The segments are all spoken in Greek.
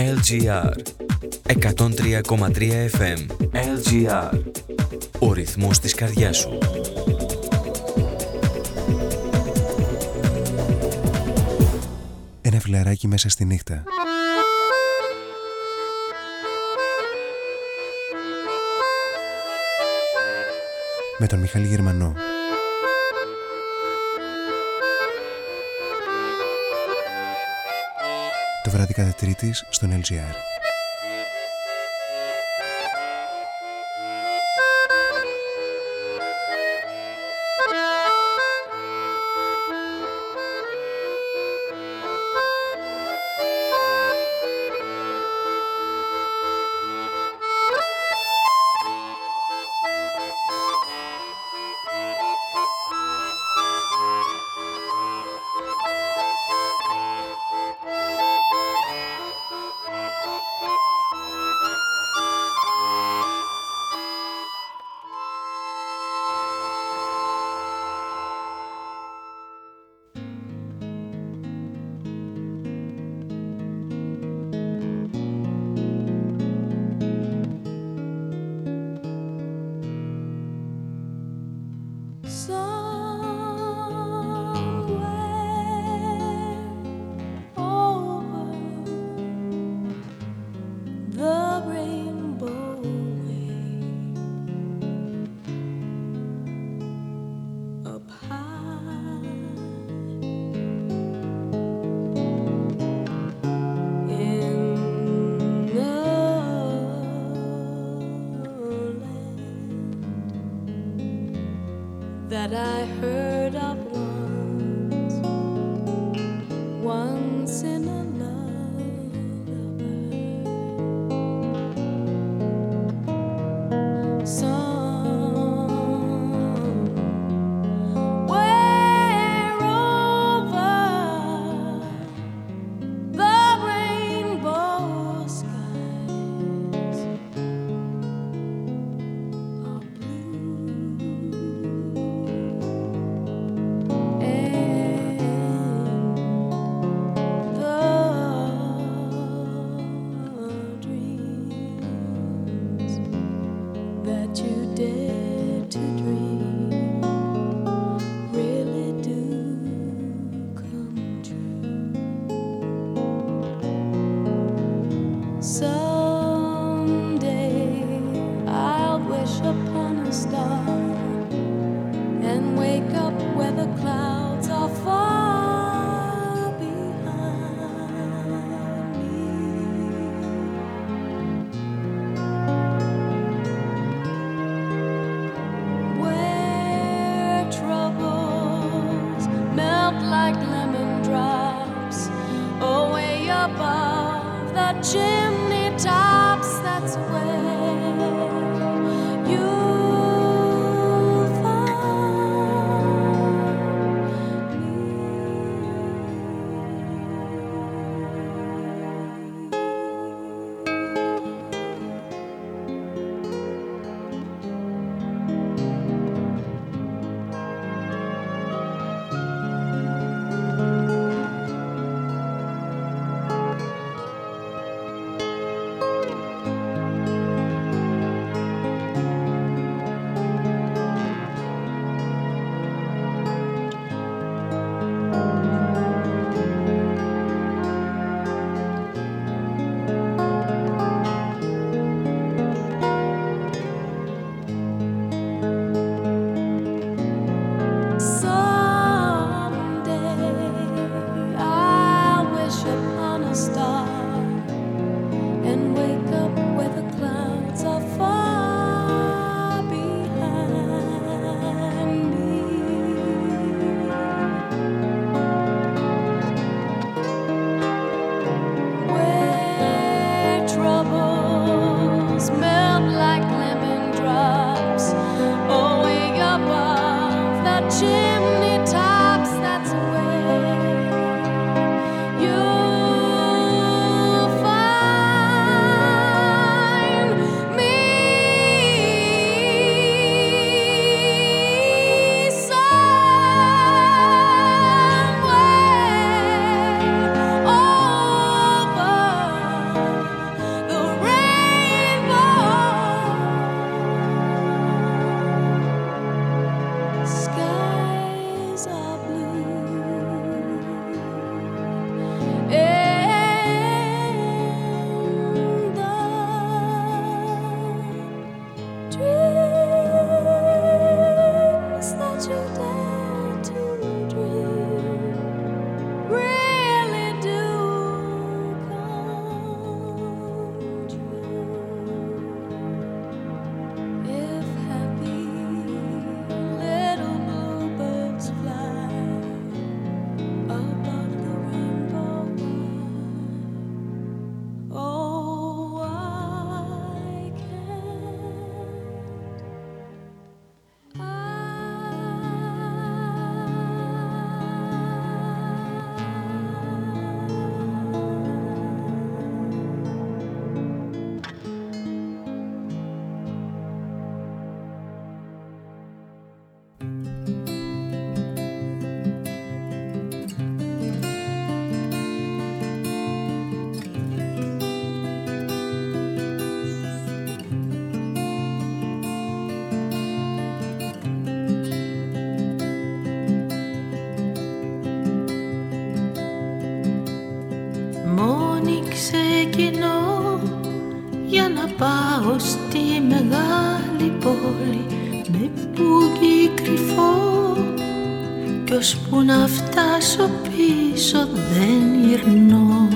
LGR 103,3 FM LGR Ο ρυθμός της καρδιάς σου. Ένα φιλαράκι μέσα στη νύχτα. Με τον Μιχάλη Γερμανό κάθε Τρίτης στον LGR κι ώσπου να φτάσω πίσω δεν γυρνώ.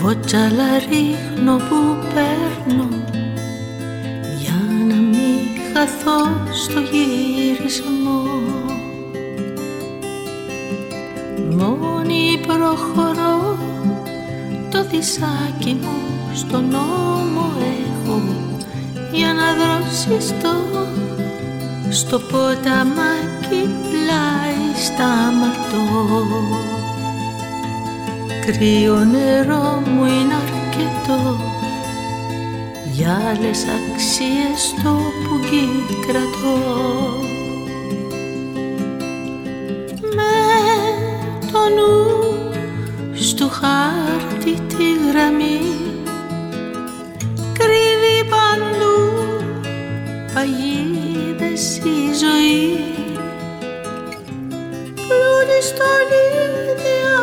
Βότσαλα ρίχνω που παίρνω για να μην χαθώ στο γυρισμό. Μόνη προχωρώ το δισάκι μου στον νόμο έχω για να δροσιστώ στο ποταμάκι πλάι σταματώ κρύο νερό μου είναι αρκετό. Για άλλες αξίες το που κρατώ. Με το νου στο χάρτη τη γραμμή κρύβει παντού παγίδες η ζωή. πλούτη στολίδια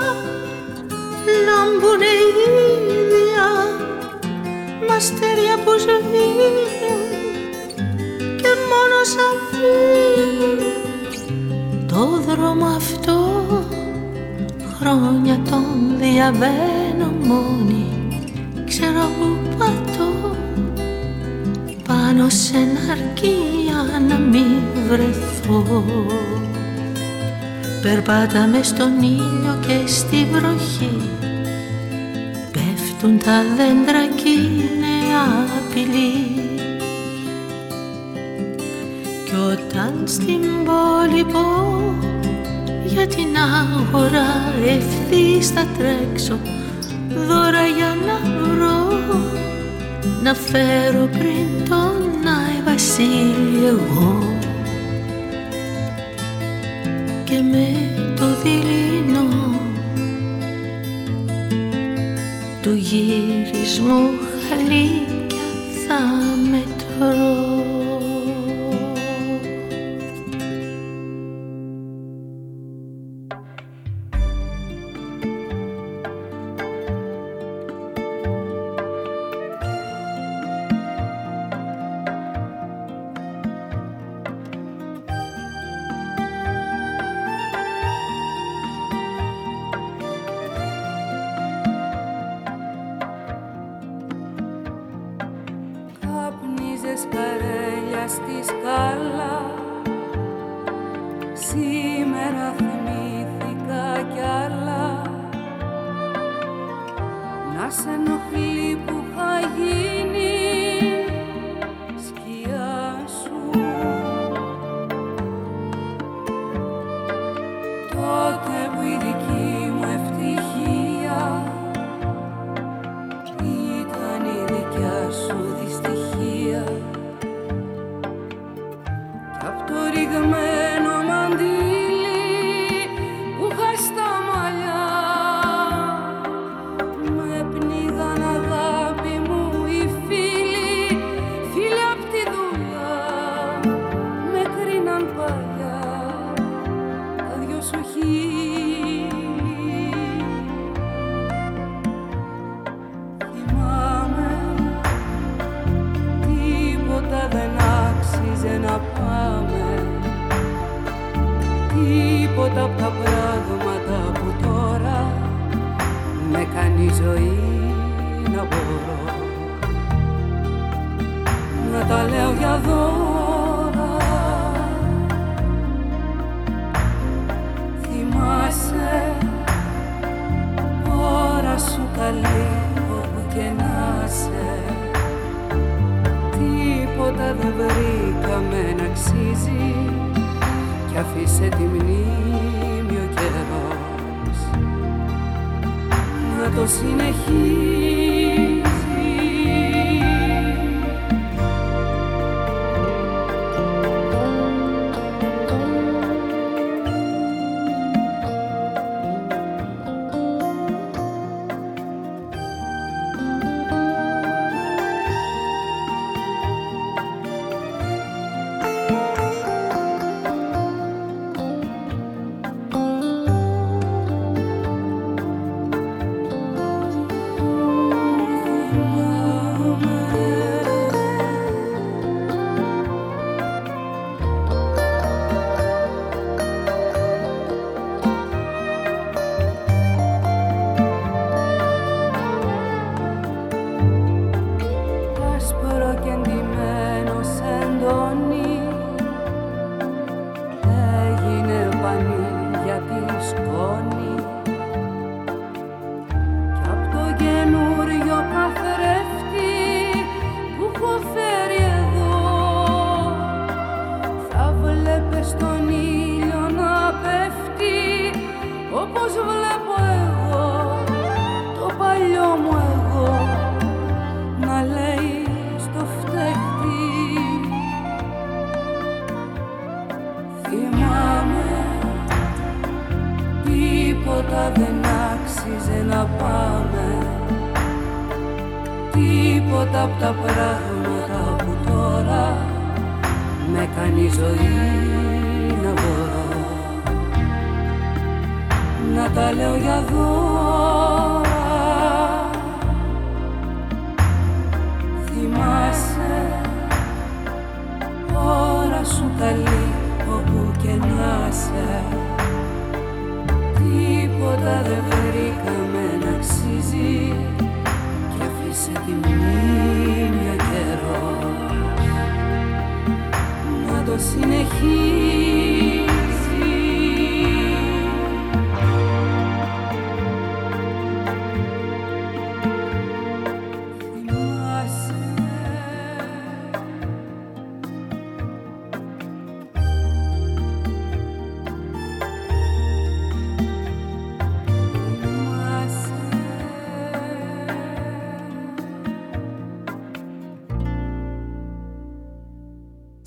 λάμπουνε ίδια μαστέρια που σβήνουν και μόνο σαν το δρόμο αυτό χρόνια τον διαβαίνω μόνη. Ξέρω που πατώ πάνω σε ένα αρκεί για να μην βρεθώ Περπάταμε στον ήλιο και στη βροχή. Πέφτουν τα δέντρα κι είναι απειλή. Κι όταν στην πόλη πω για την αγορά ευθύς θα τρέξω δώρα για να βρω. Να φέρω πριν τον Άι Βασίλη εγώ με το δειλινό. Του γυρισμού χαλίκια θα favor.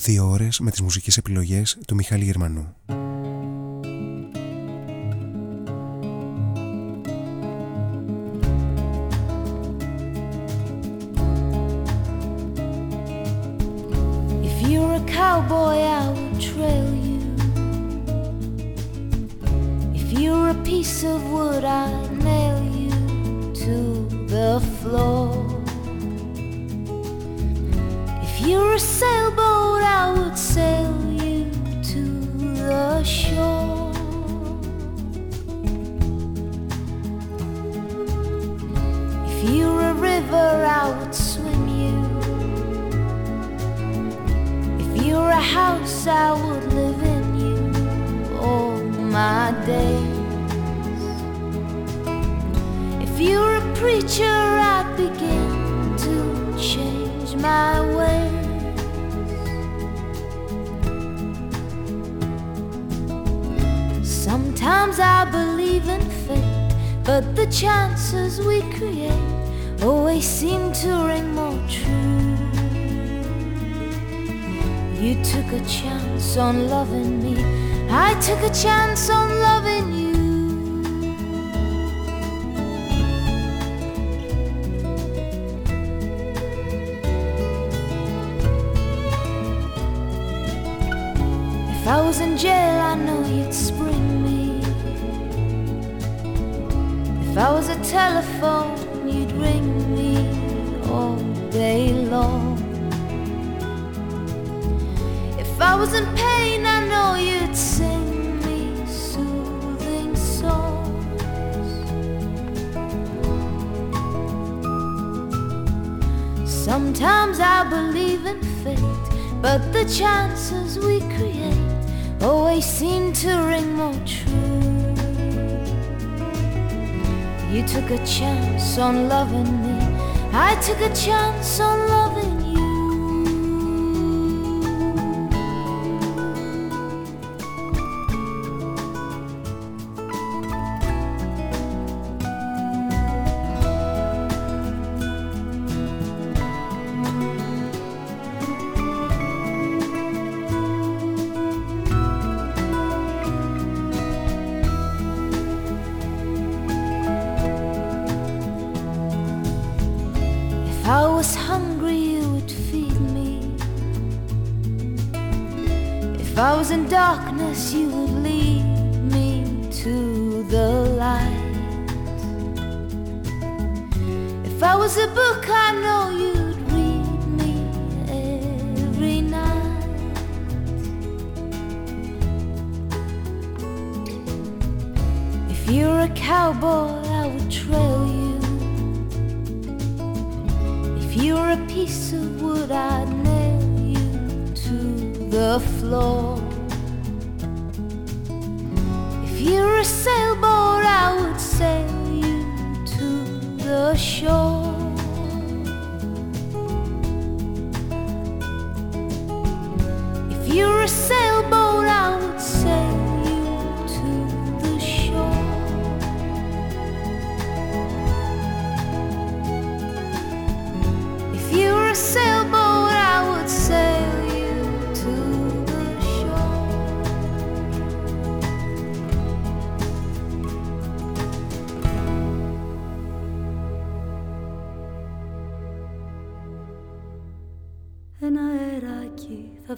Δύο ώρες με τις μουσικές επιλογές του Μιχάλη Γερμανού. If you're a cowboy, I would trail you. If you're a piece of wood, I'd nail you to the floor. You're a sailboat, I would sail you to the shore. If you're a river, I would swim you. If you're a house, I would live in you all my days. If you're a preacher, I'd begin to change my way. Sometimes I believe in fate, but the chances we create always seem to ring more true. You took a chance on loving me, I took a chance on loving you. If I was in jail, I was a telephone, you'd ring me all day long. If I was in pain, I know you'd sing me soothing songs. Sometimes I believe in fate, but the chances we create always seem to ring more true. You took a chance on loving me. I took a chance on loving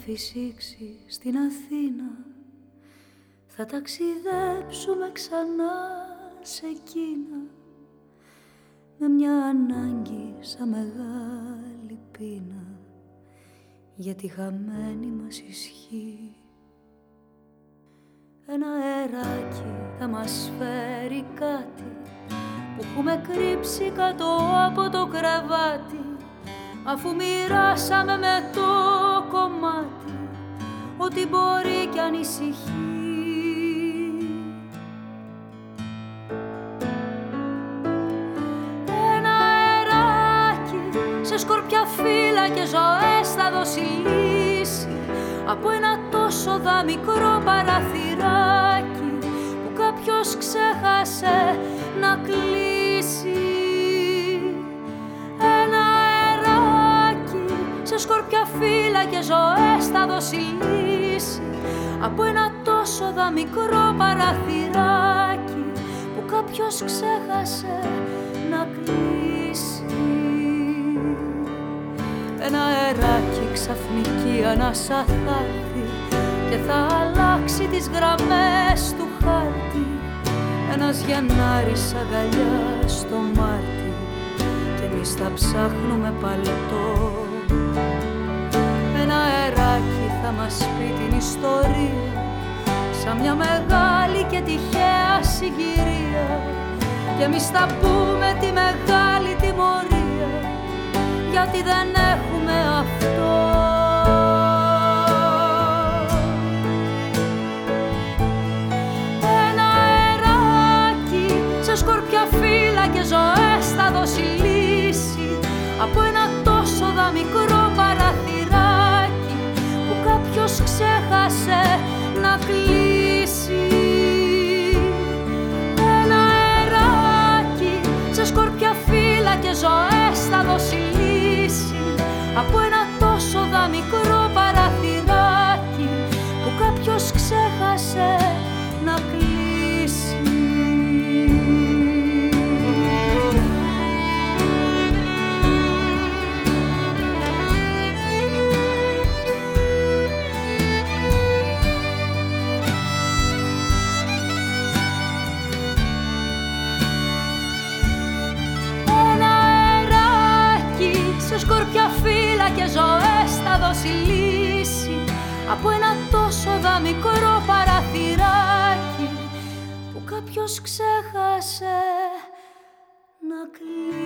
φυσήξει στην Αθήνα. Θα ταξιδέψουμε ξανά σε Κίνα Με μια ανάγκη σαν μεγάλη πείνα Για τη χαμένη μας ισχύ Ένα αεράκι θα μας φέρει κάτι Που έχουμε κρύψει κάτω από το κρεβάτι Αφού μοιράσαμε με το κομμάτι Ό,τι μπορεί κι ανησυχεί Ένα αεράκι σε σκορπιά φύλλα και ζωές θα δώσει λύση Από ένα τόσο δα μικρό παραθυράκι Που κάποιος ξέχασε να κλείσει σκορπιά φύλλα και ζωές θα δώσει λύση Από ένα τόσο δα μικρό παραθυράκι Που κάποιος ξέχασε να κλείσει. Ένα αεράκι ξαφνική ανάσα θα έρθει Και θα αλλάξει τις γραμμές του χάρτη. Ένας Γενάρης αγκαλιάς στο Μάρτι Και εμείς θα ψάχνουμε παλαιτό Ένα αεράκι θα μας πει την ιστορία. Σαν μια μεγάλη και τυχαία συγκυρία. Και εμείς θα πούμε τη μεγάλη τιμωρία. Γιατί δεν έχουμε αυτό. Ένα αεράκι σε σκορπιά φύλλα και ζωές θα δώσει λύση. Από ένα τόσο δα κάποιος ξέχασε να κλείσει Ένα αεράκι σε σκορπιά φύλλα και ζωές θα δώσει λύση Από ένα τόσο δα μικρό παραθυράκι Που κάποιος ξέχασε να κλείσει δώσει λύση Από ένα τόσο δα μικρό παραθυράκι Που κάποιος ξέχασε να κλείσει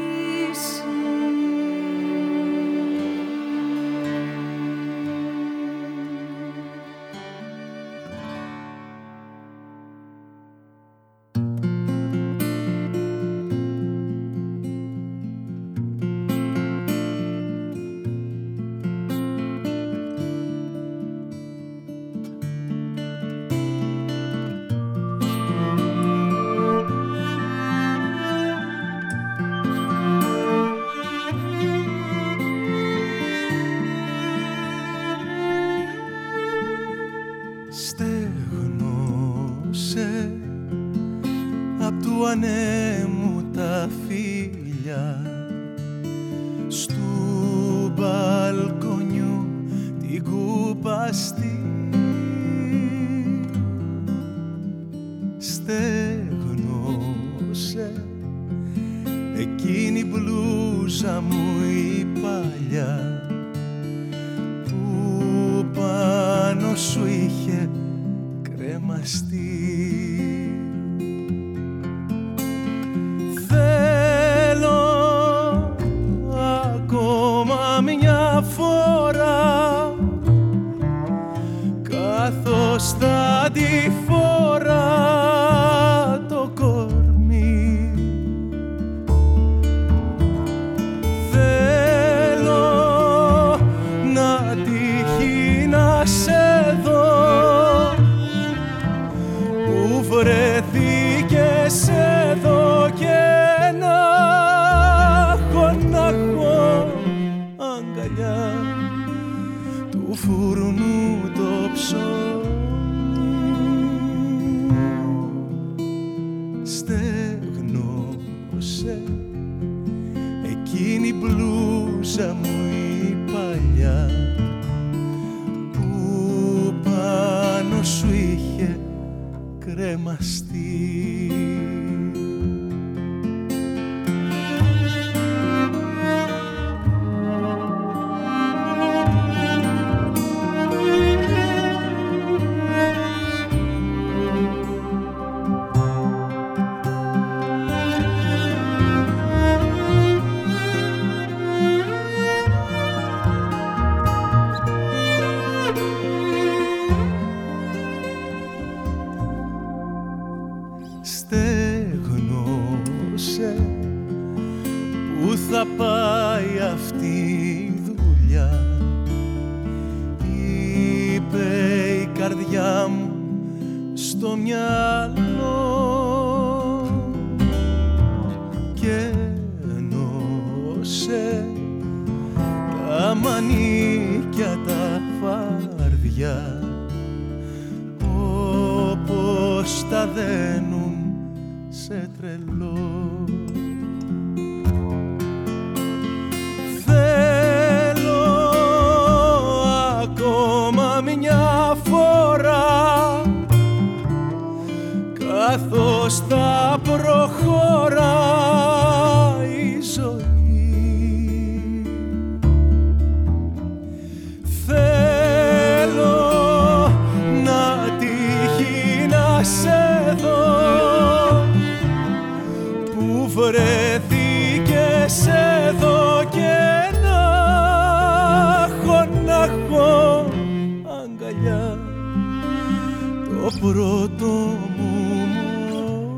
το μου μωρό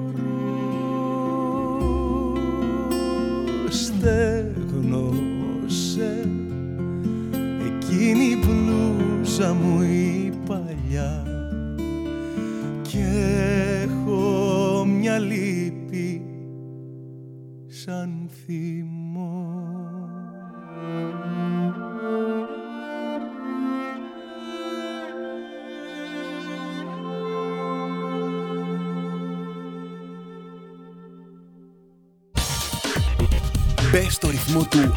στέγνωσε εκείνη η μπλούζα μου η παλιά και έχω μια λύπη σαν θύμα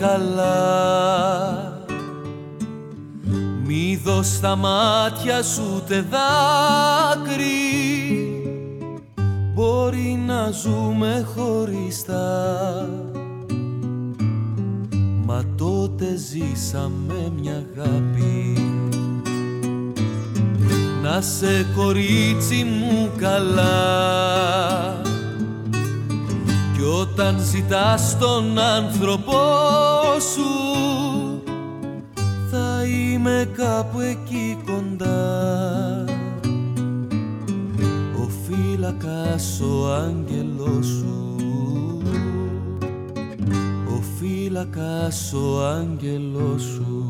Καλά. Μη δω στα μάτια σου ούτε δάκρυ. Μπορεί να ζούμε χωριστά. Μα τότε ζήσαμε μια αγάπη. Να σε κορίτσι μου καλά ζητάς τον άνθρωπό σου. Θα είμαι κάπου εκεί κοντά. Ο φύλακας ο άγγελός σου. Ο φύλακας ο άγγελός σου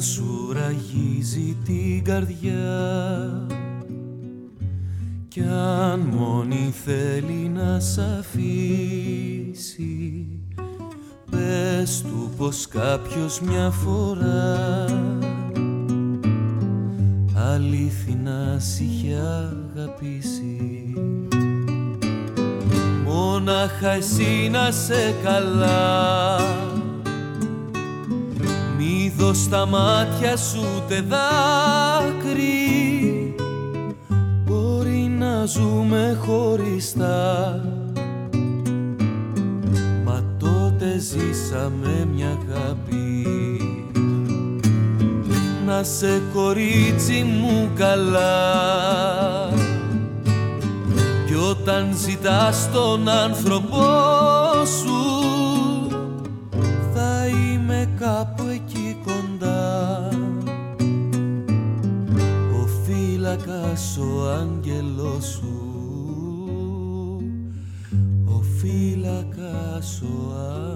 ζαλίζει την καρδιά κι αν μόνη θέλει να σ' αφήσει Πες του πως κάποιος μια φορά αλήθινα σ' είχε αγαπήσει. Μόναχα εσύ να σε καλά Μη δω στα μάτια σου τε δάκρυ. Μπορεί να ζούμε χωριστά. Μα τότε ζήσαμε μια αγάπη. Να σε κορίτσι μου καλά. Κι όταν ζητάς τον άνθρωπό σου φύλακας ο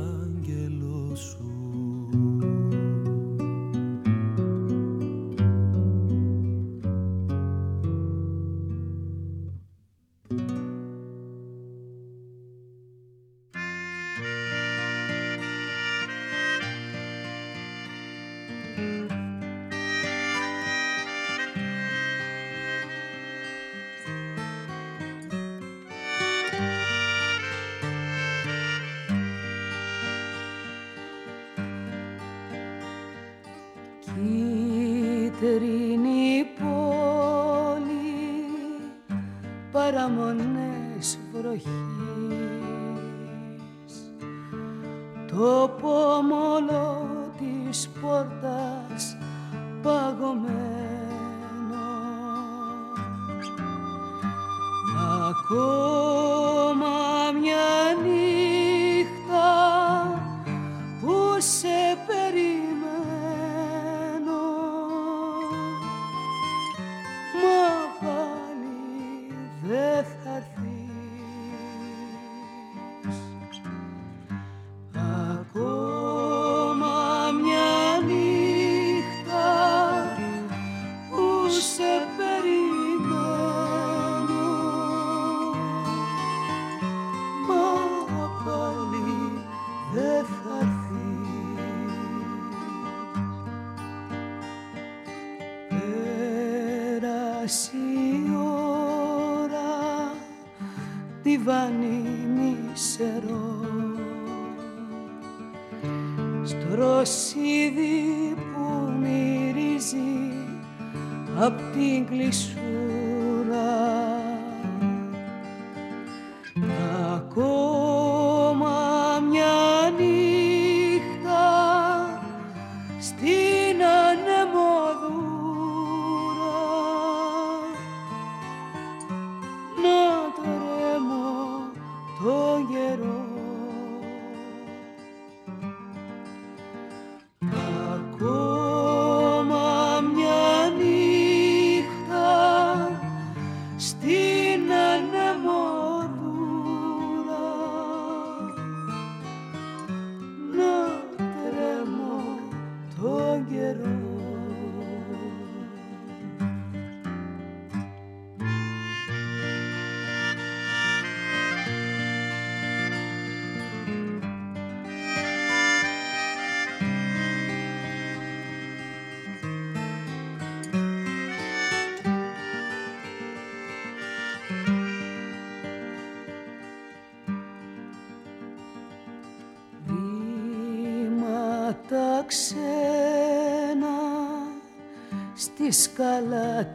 στη σκάλα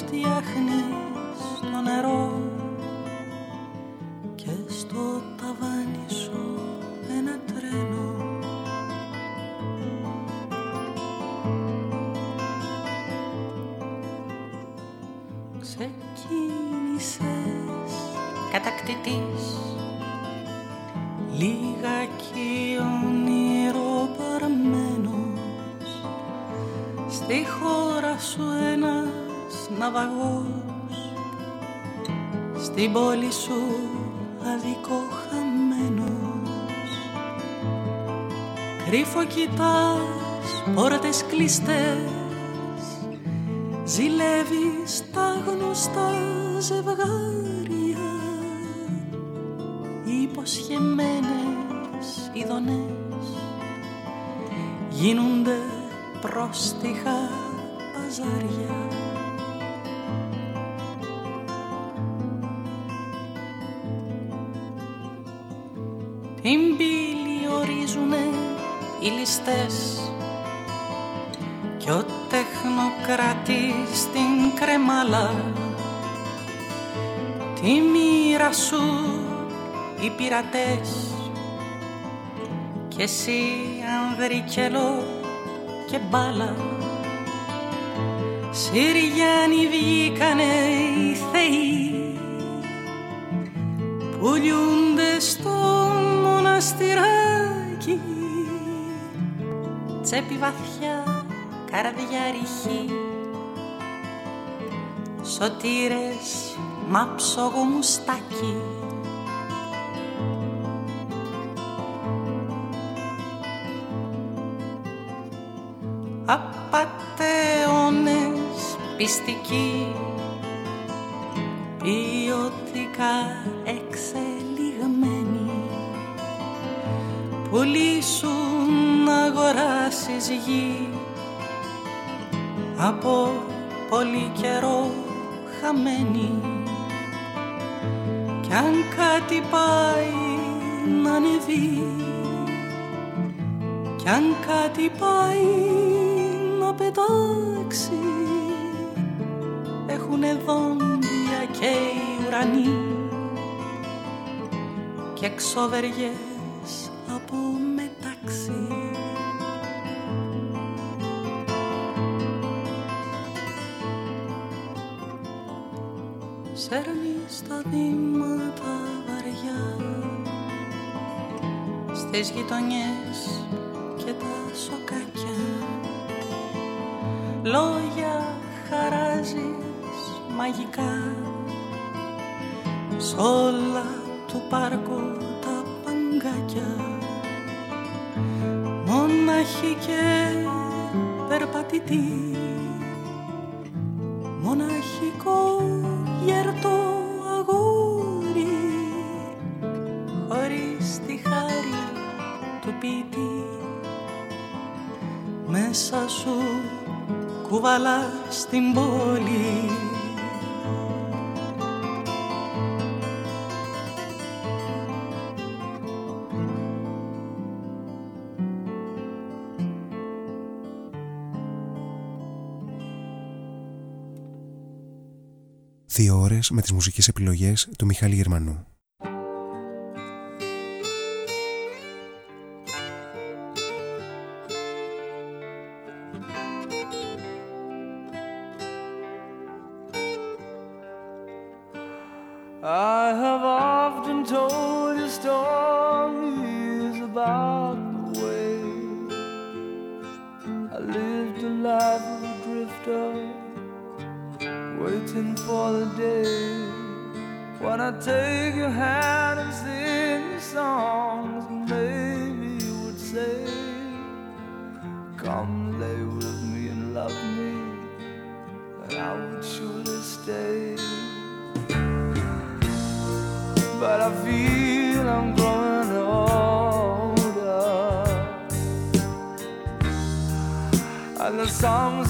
vast jagen Στην πόλη σου αδικό χαμένος. Κρύφο κοιτάς πόρτες κλειστές Ζηλεύεις τα γνωστά ζευγάρια. Υποσχεμένες ειδονές Γίνονται πρόστιχα παζάρια οι ληστές κι ο τεχνοκράτης στην κρεμάλα. Τη μοίρα σου οι πειρατές. Και εσύ ανδρικελό και μπάλα. Συριάνοι βγήκανε οι θεοί. Που λιούνται στο μοναστηράκι τσέπη βαθιά καρδιά ρηχή. Σωτήρες μάψογο μουστάκι. Απατεώνες πιστικοί από πολύ καιρό χαμένη. Κι αν κάτι πάει να ανεβεί κι αν κάτι πάει να πετάξει έχουνε δόντια και οι ουρανοί. Και ξοβεριές τα βήματα βαριά. Στις γειτονιές και τα σοκάκια. Λόγια χαράζεις μαγικά. Σ' όλα του πάρκου τα παγκάκια. Μονάχοι και περπατητή κουβαλά στην πόλη Δύο ώρες με τις μουσικές επιλογές του Μιχάλη Γερμανού. About the way I lived a life of a drifter, waiting for the day when I take your hand and sing you songs. and Maybe you would say, come lay with me and love me, and I would surely stay. But I feel songs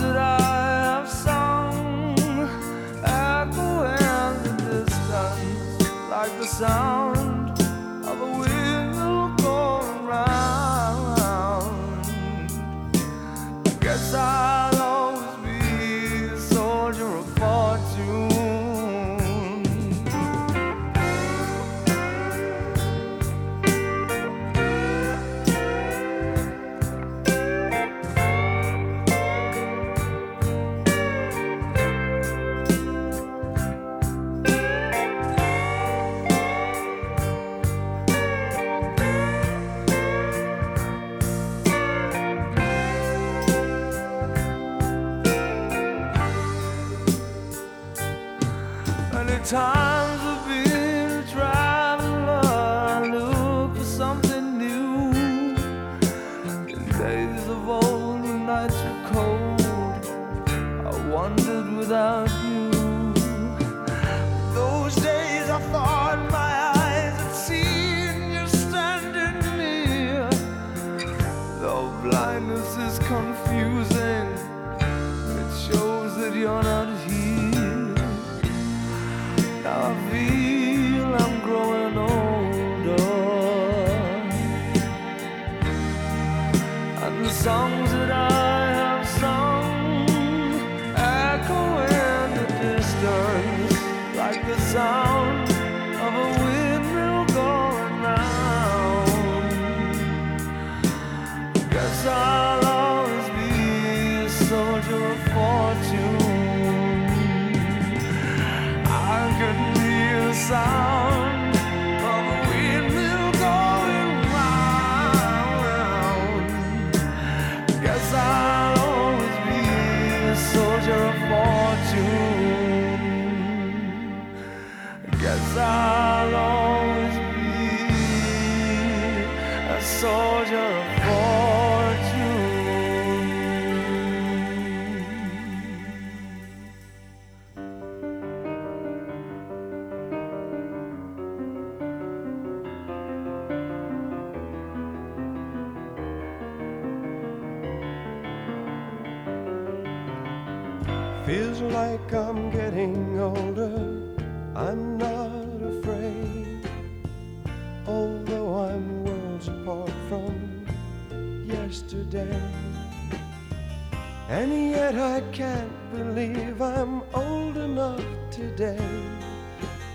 And yet I can't believe I'm old enough today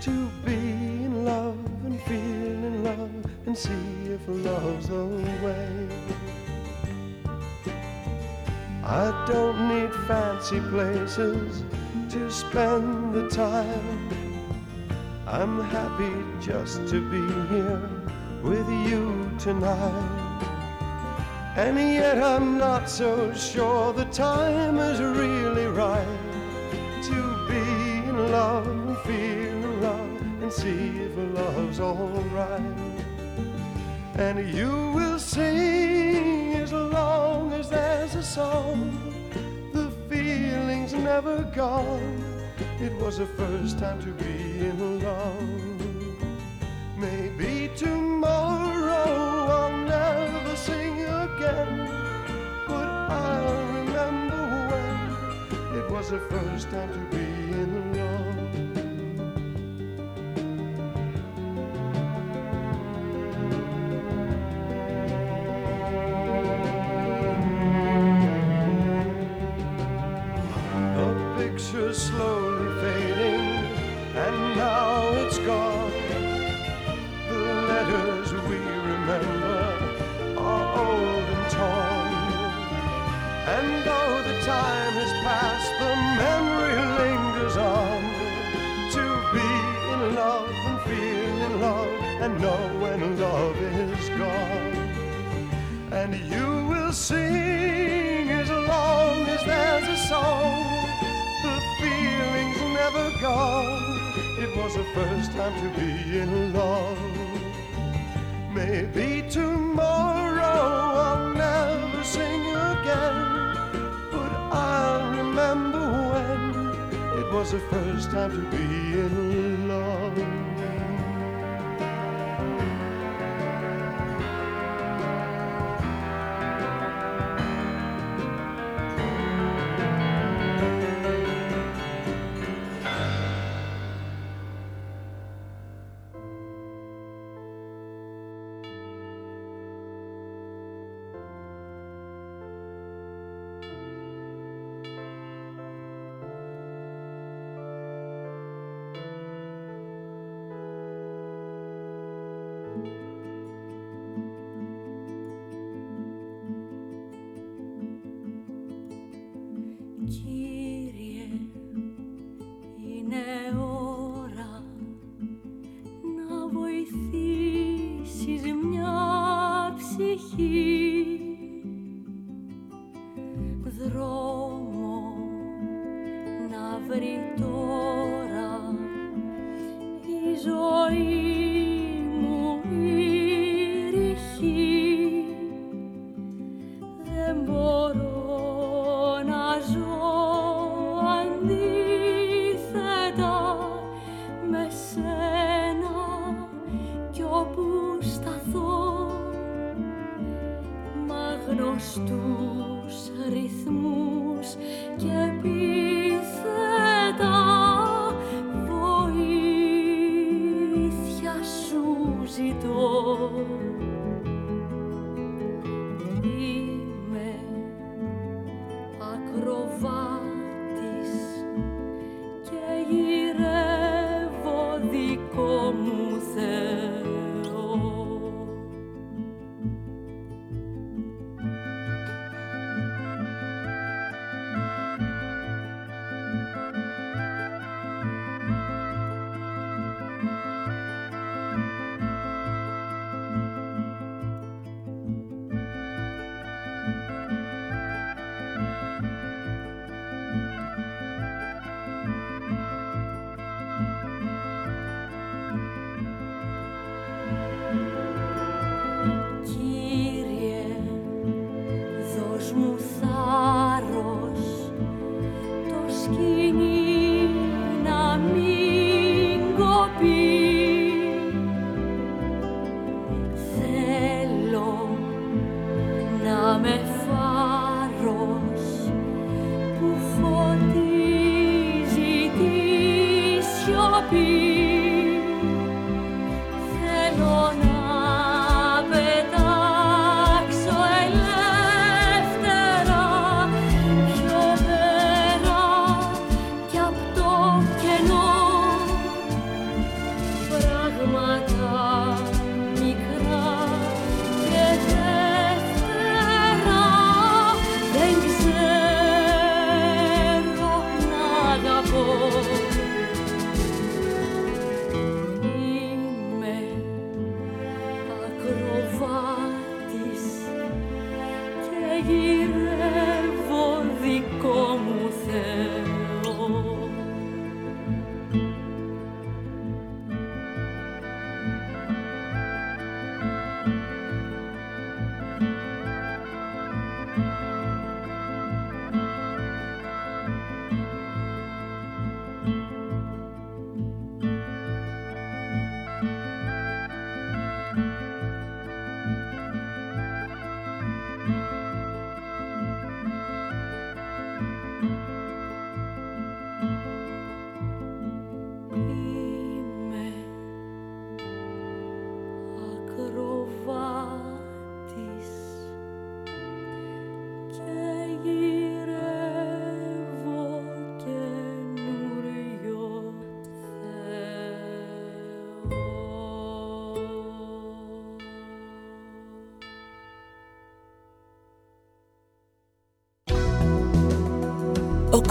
to be in love and feel in love and see if love's the way. I don't need fancy places to spend the time. I'm happy just to be here with you tonight. And yet I'm not so sure the time is really right to be in love and feel love and see if love's alright. And you will sing as long as there's a song. The feeling's never gone. It was the first time to be in love. Maybe tomorrow again. But I'll remember when it was the first time to be in know when love is gone. And you will sing as long as there's a song. The feeling's never gone. It was the first time to be in love. Maybe tomorrow I'll never sing again. But I'll remember when it was the first time to be in love.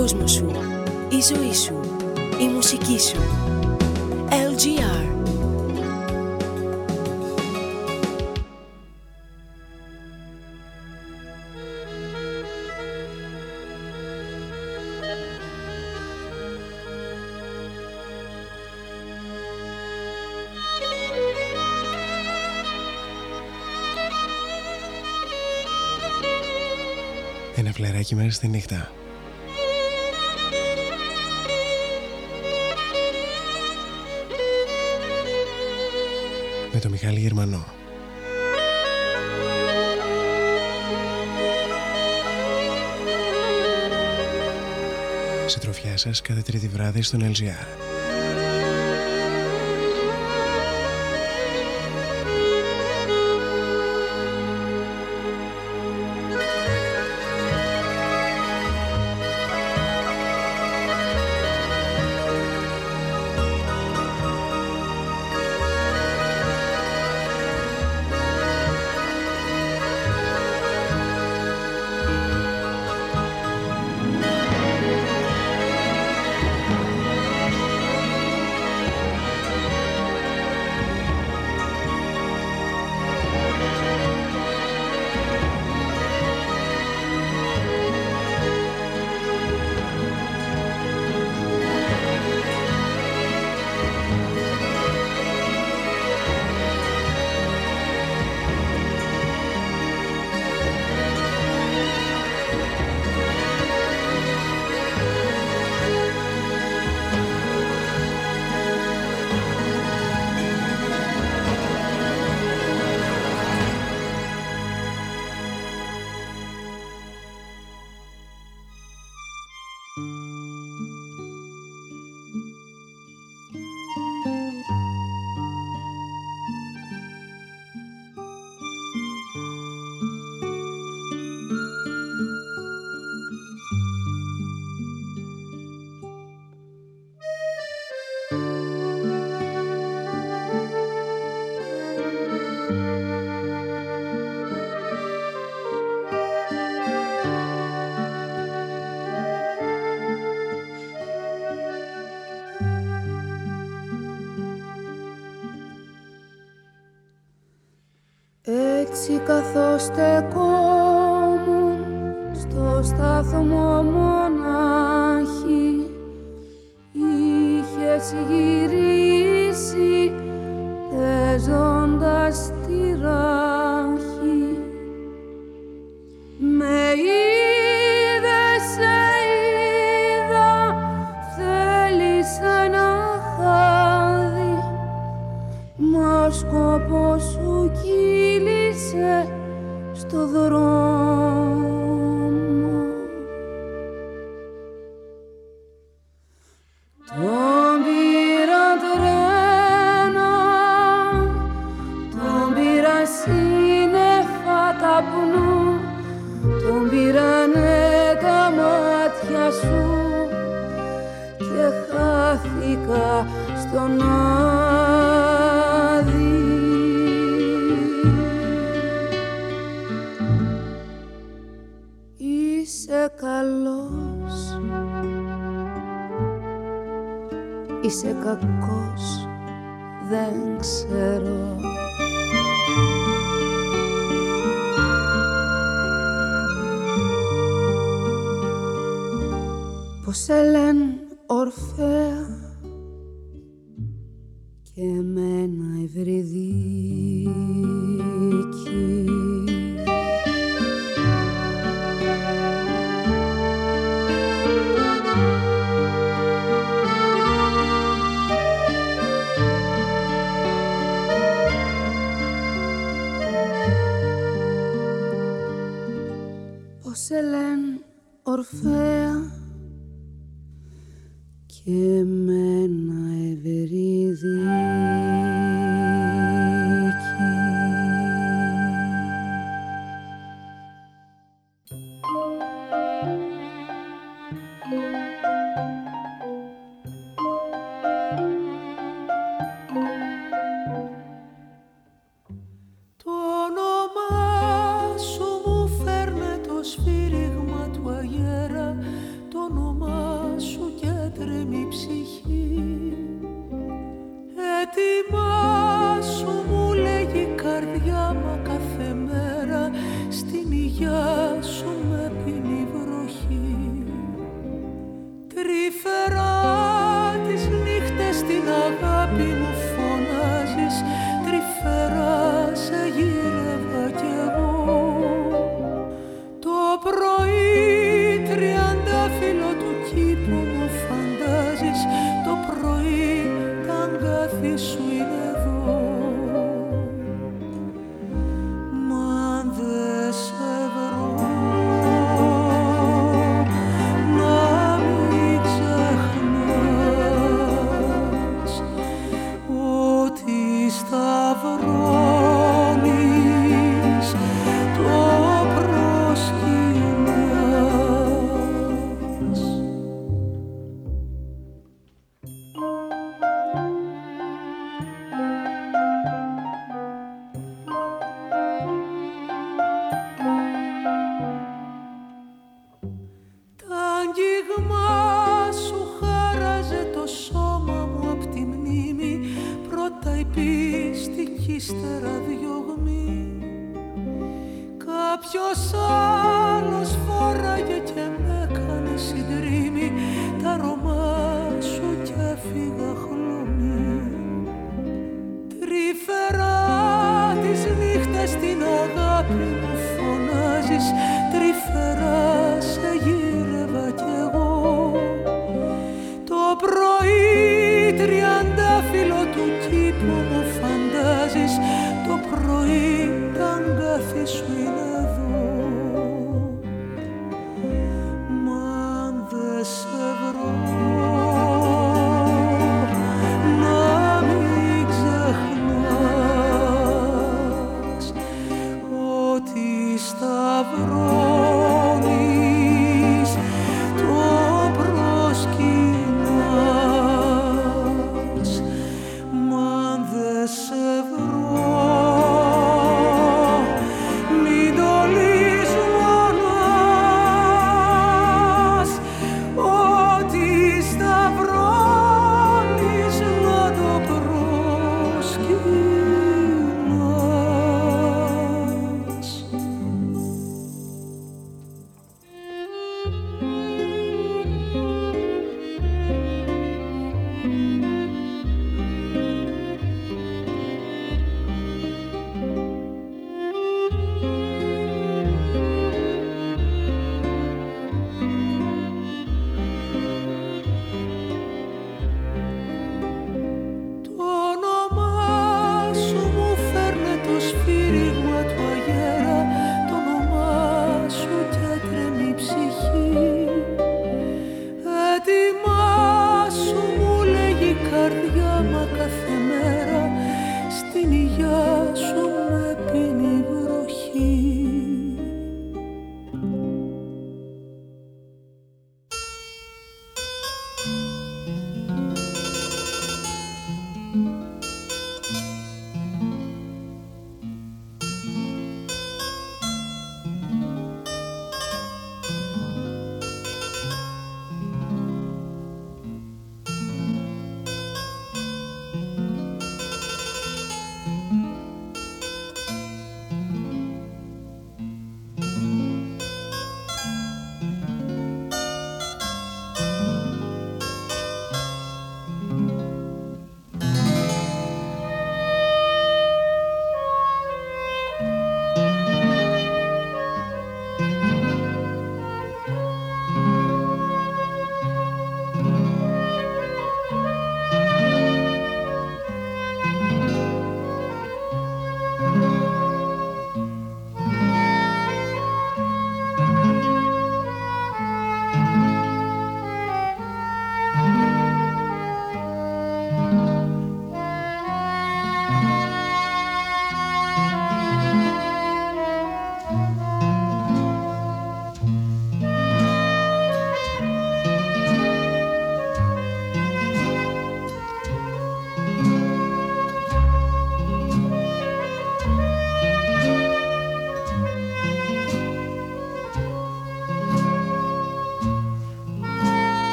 κόσμο σου, η ζωή σου, η μουσική σου. LGR Ένα φλεράκι μέσα στη νύχτα. με Μιχάλη Γερμανό. Συντροφιά σας κάθε τρίτη βράδυ στον LGR.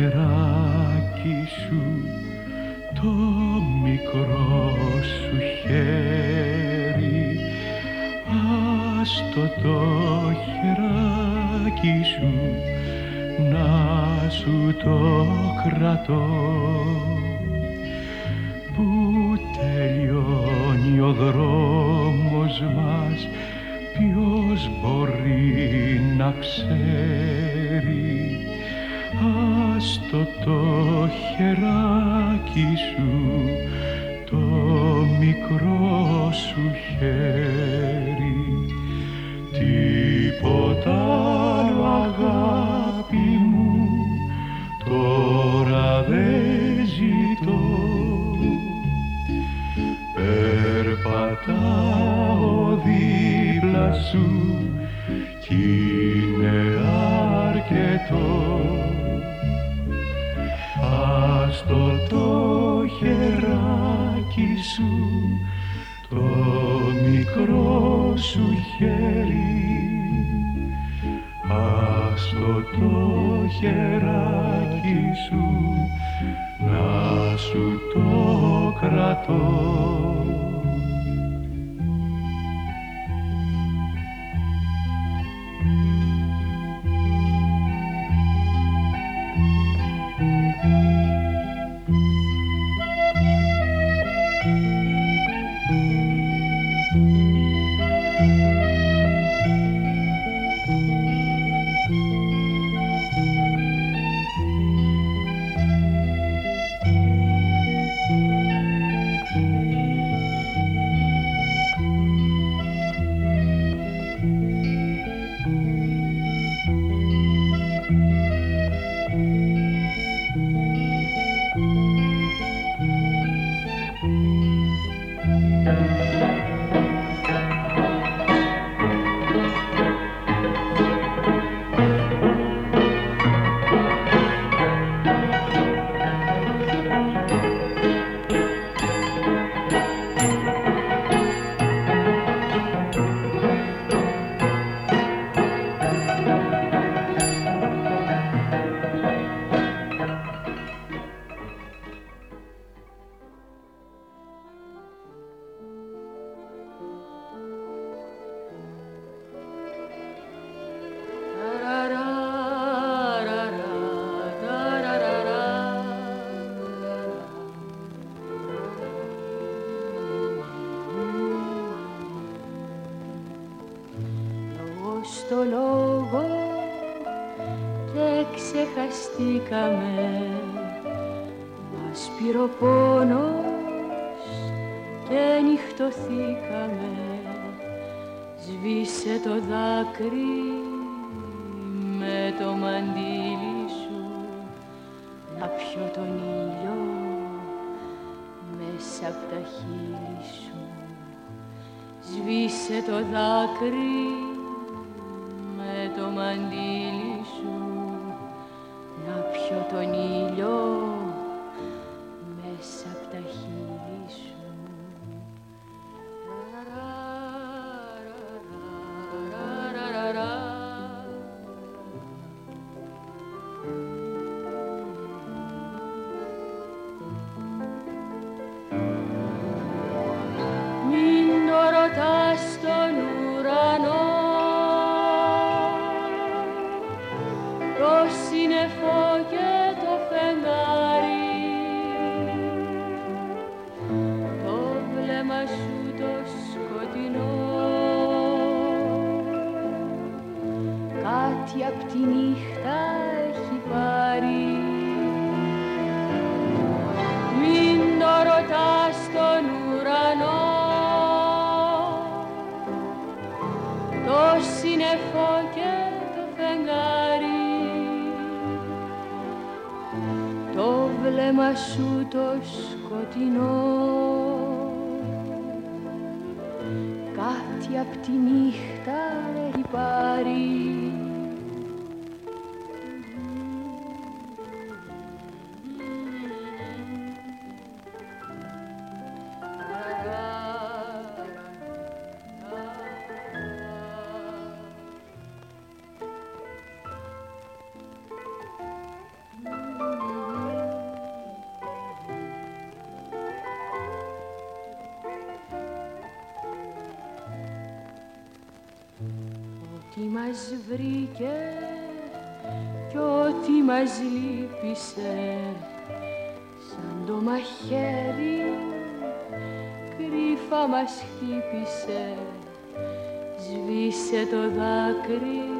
χεράκι σου το μικρό σου χέρι. Άστο το χεράκι σου να σου το κρατώ. τον ήλιο μας βρήκε κι ό,τι μας λύπησε. Σαν το μαχαίρι κρύφα μας χτύπησε σβήσε το δάκρυ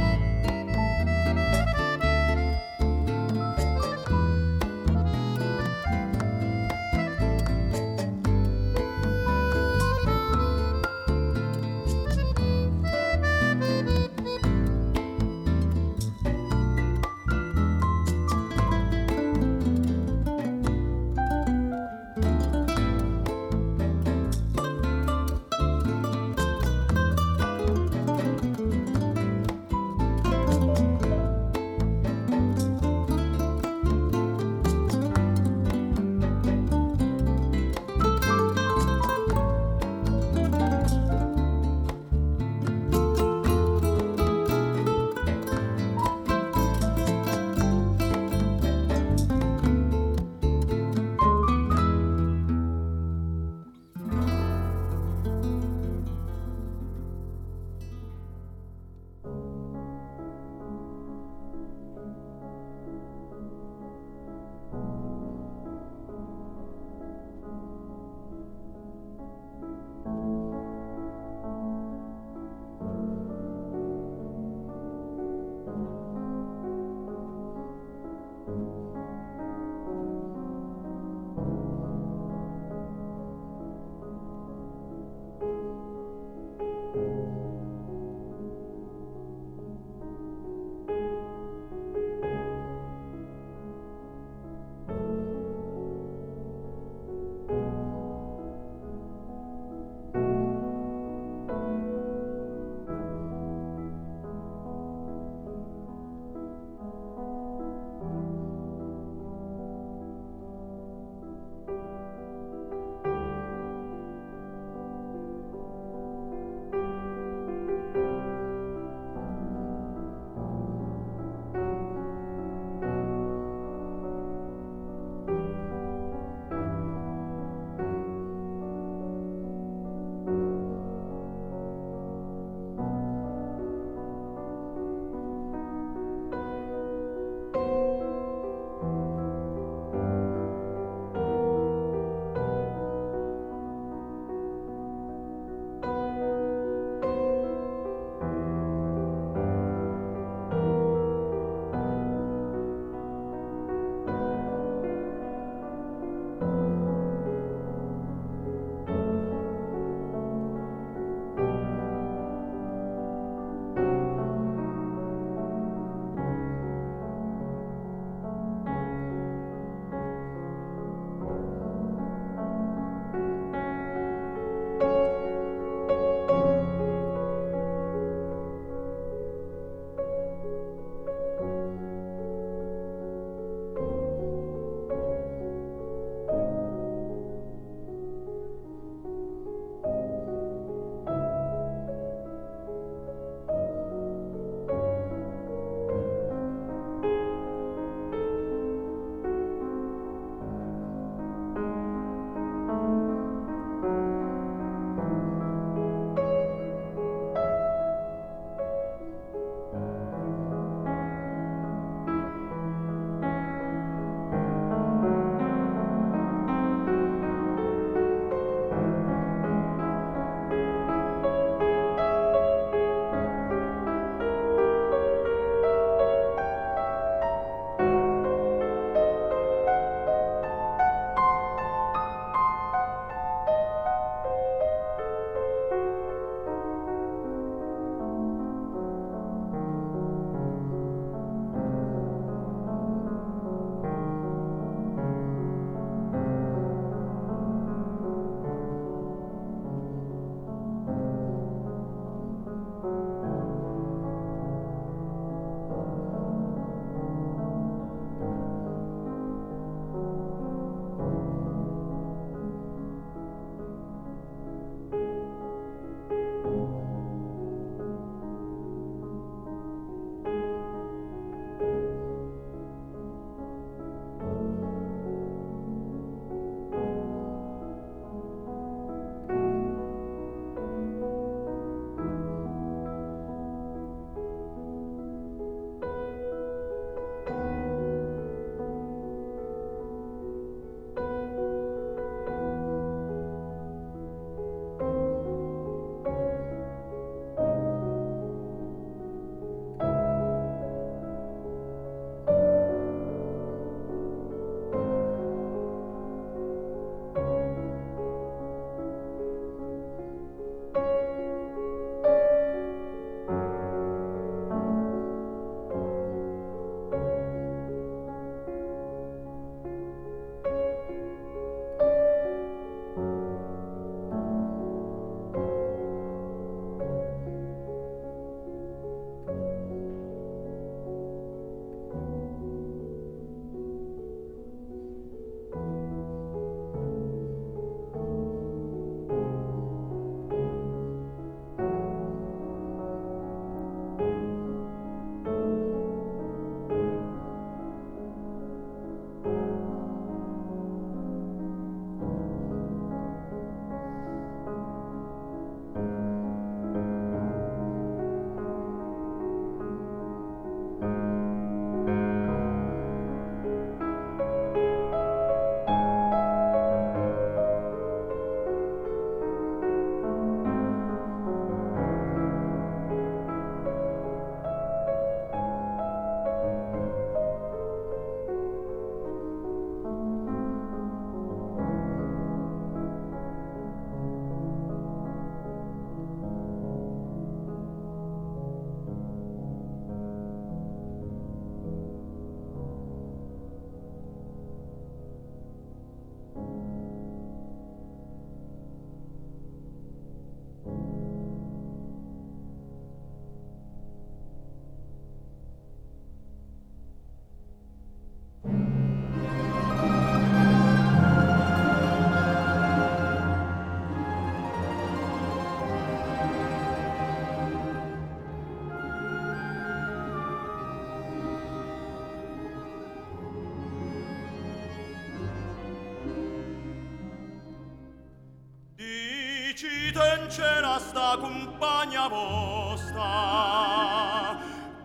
c'era sta compagna vostra,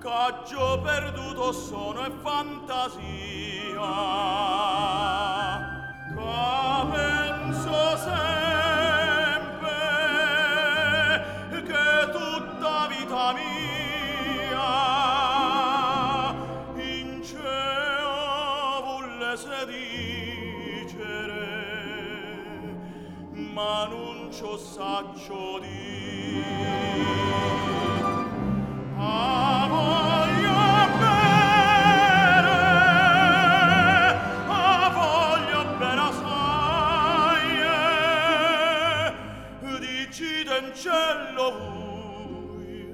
c'ho perduto sono e saccio saccio di a voglio bere a voglio bere assai dici d'en cielo vuie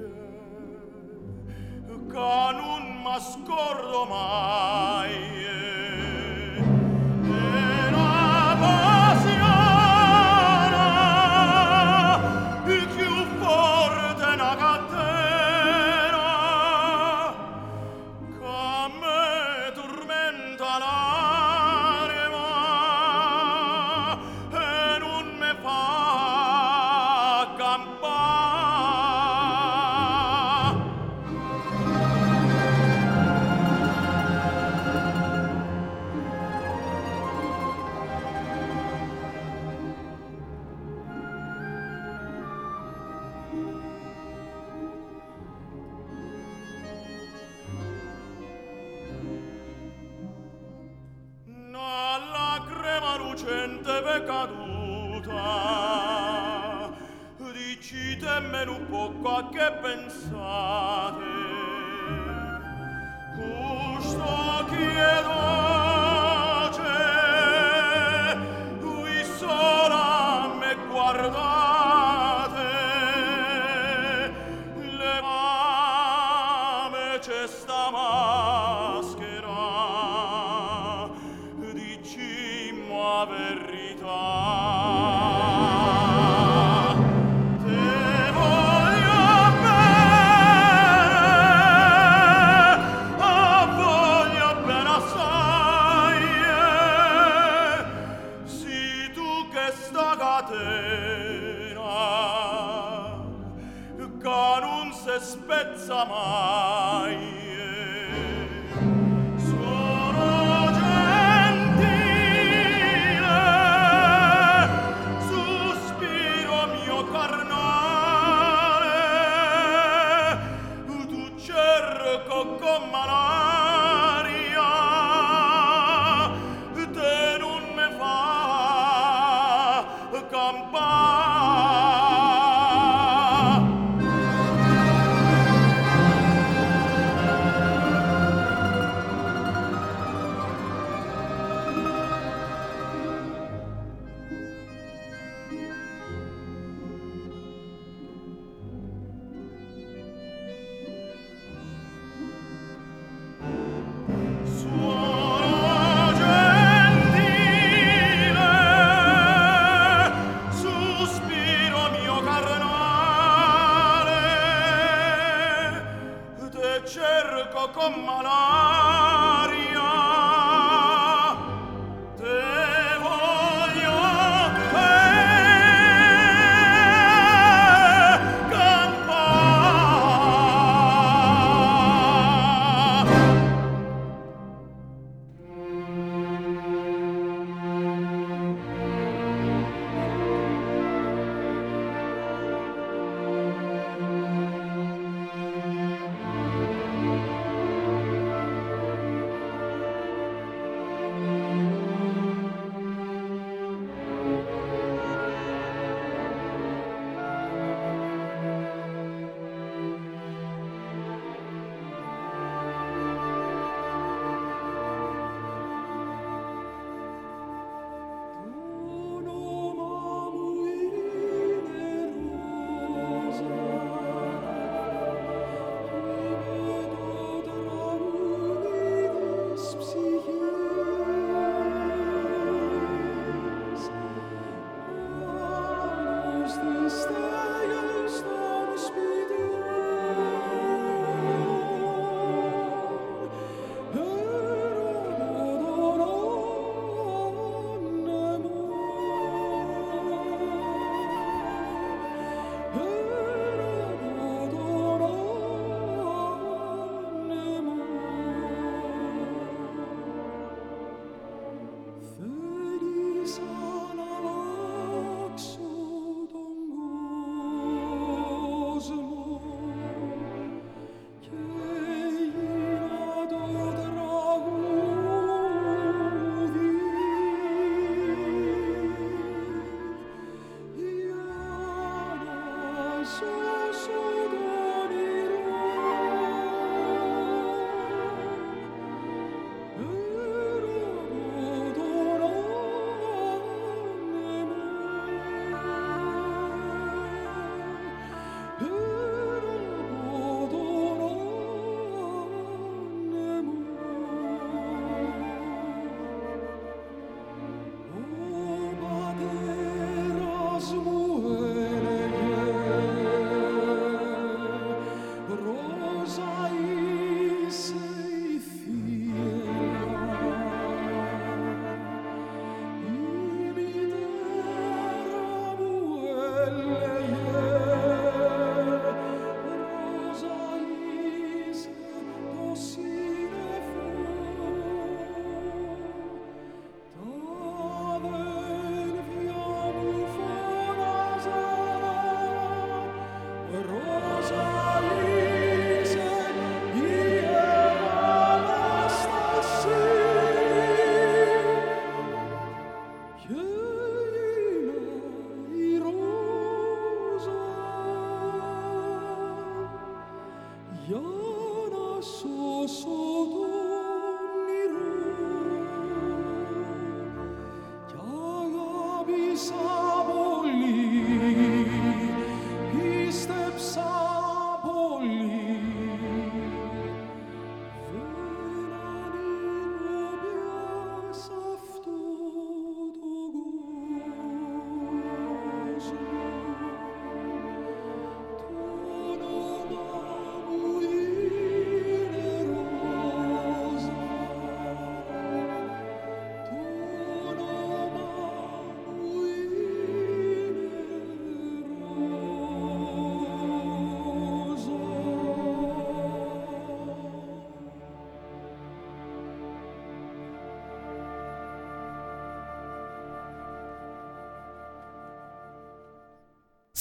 can un mascordo mai.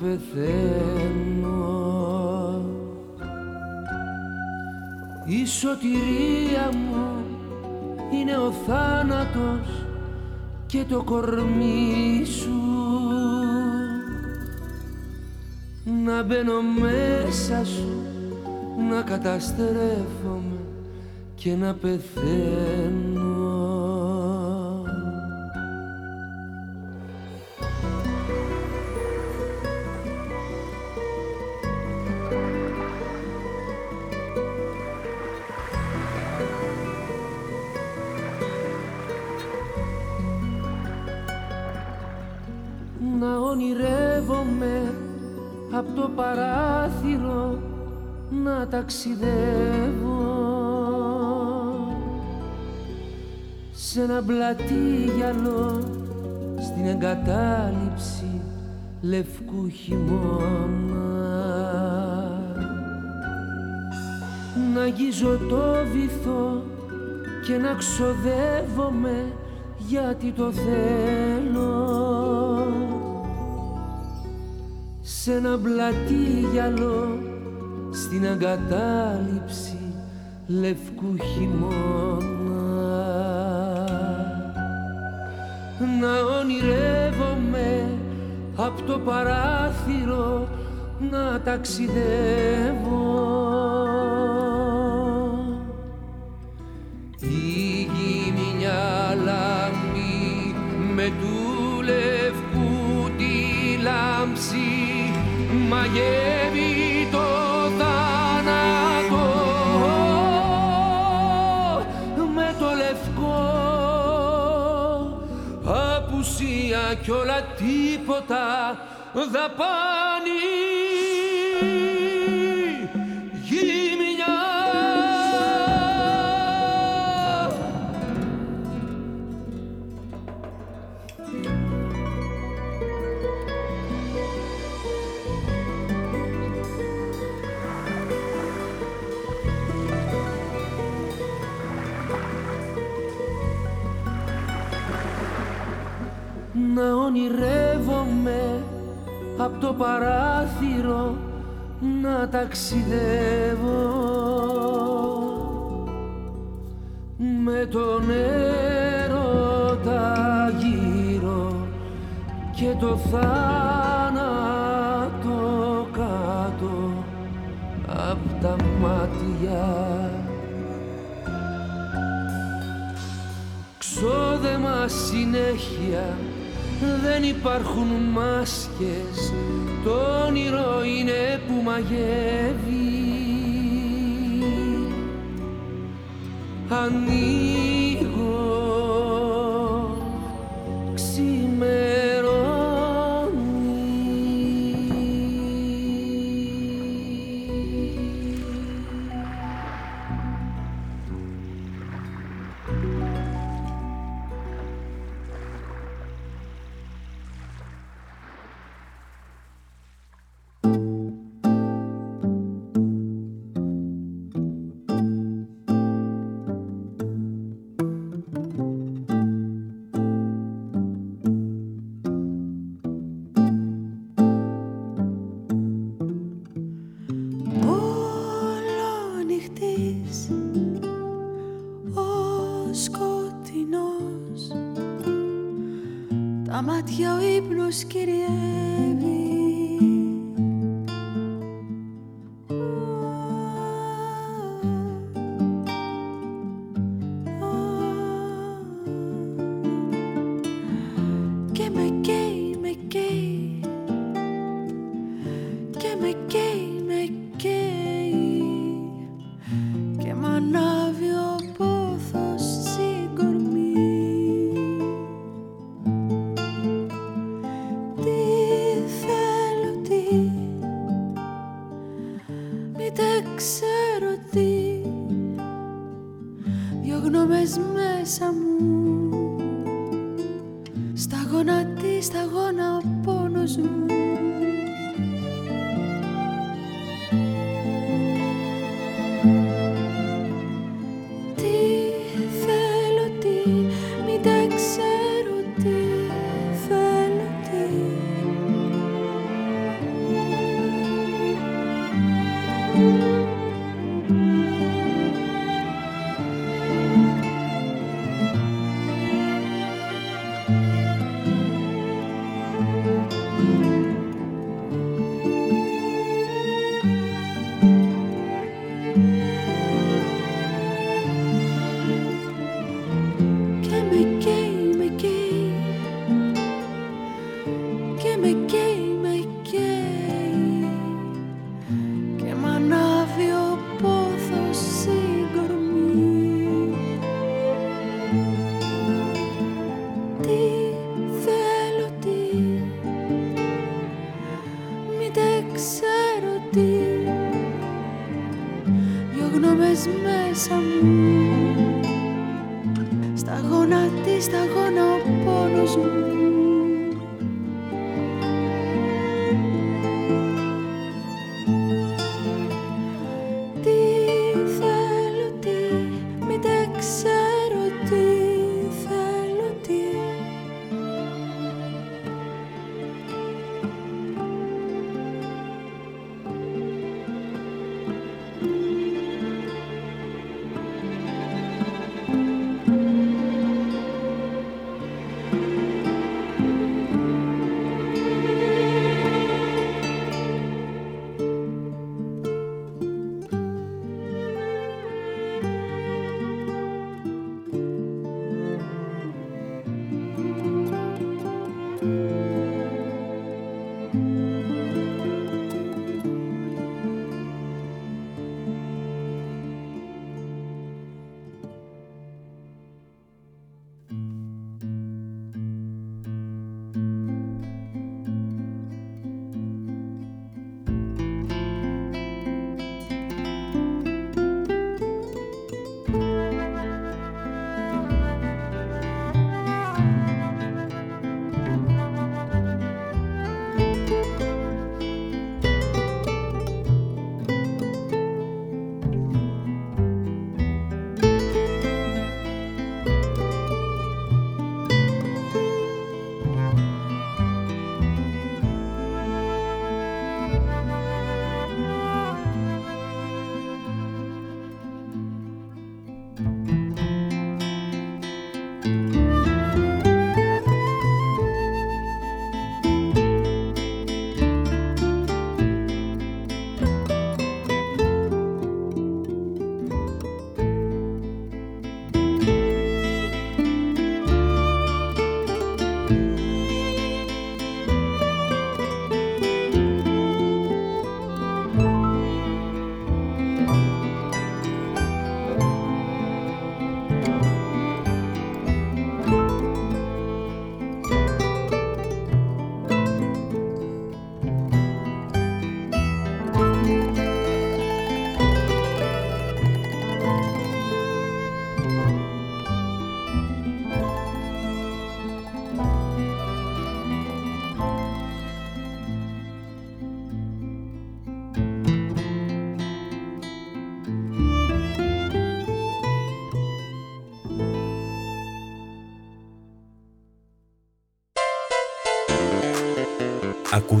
Πεθαίνω. Η σωτηρία μου είναι ο θάνατος και το κορμί σου. Να μπαίνω μέσα σου να καταστρέφομαι και να πεθαίνω ένα πλατή γυαλό στην εγκατάλειψη λευκού χειμώνα. Να αγγίζω το βυθό και να ξοδεύομαι γιατί το θέλω. Σε ένα πλατή γυαλό στην αγκατάλειψη λευκού από το παράθυρο να ταξιδεύω. Η γη μια λάμπη με του λευκού τη λάμψη μαγεύει κι όλα τίποτα δαπάνη γυμνιά. να ονειρεύομαι από το παράθυρο να ταξιδεύω. Με τον τα γύρω και το θάνατο κάτω απ' τα μάτια. Ξόδεμα συνέχεια δεν υπάρχουν μάσκες. Το όνειρο είναι που μαγεύει. Ανοίγω μέσα μου. Σταγόνα τη σταγόνα ο πόνος μου.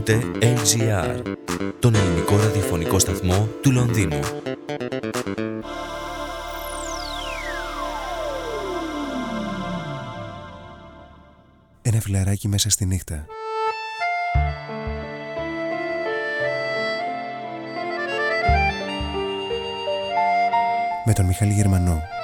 Ακούτε LGR, τον ελληνικό ραδιοφωνικό σταθμό του Λονδίνου. Ένα φιλαράκι μέσα στη νύχτα. Με τον Μιχάλη Γερμανό.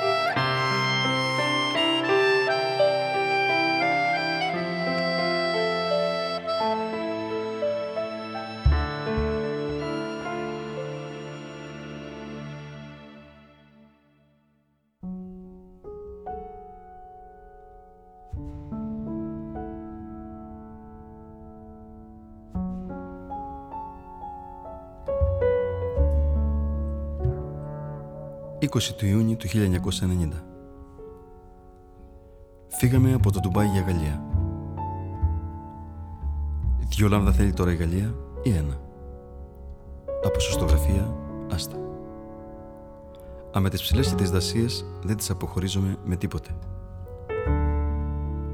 20 του Ιούνιου του 1990. Φύγαμε από το Ντουμπάι για Γαλλία. Δυο λάμδα θέλει τώρα η Γαλλία ή ένα. Από σωστογραφία, άστα. Α με τις ψηλές και τις δασίες δεν τις αποχωρίζομαι με τίποτε.